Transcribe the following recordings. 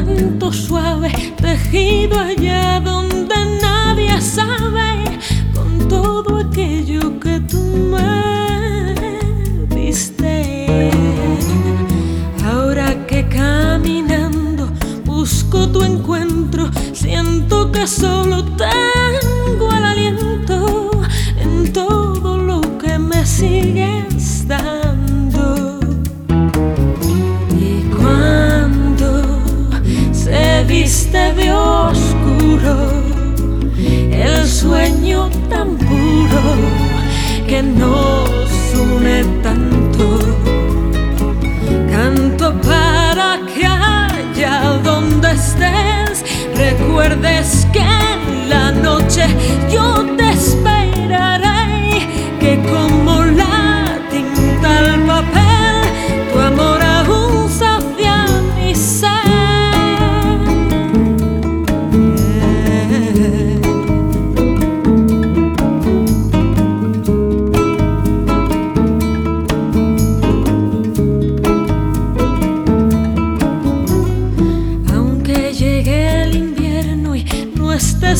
nube, tejido allá donde nadie sabe, con todo aquello que tú me diste. Ahora que caminando busco tu encuentro, siento que solo tengo el aliento en todo lo que me sigues dando. Tan puro que nos une tanto, canto para que allá donde estés recuerdes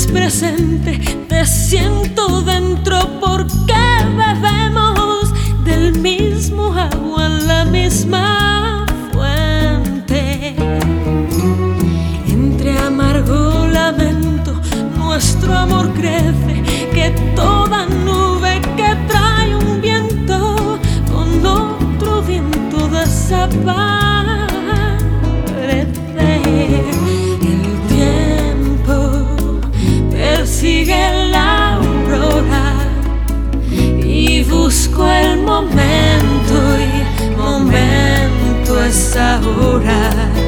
presente, te siento ahora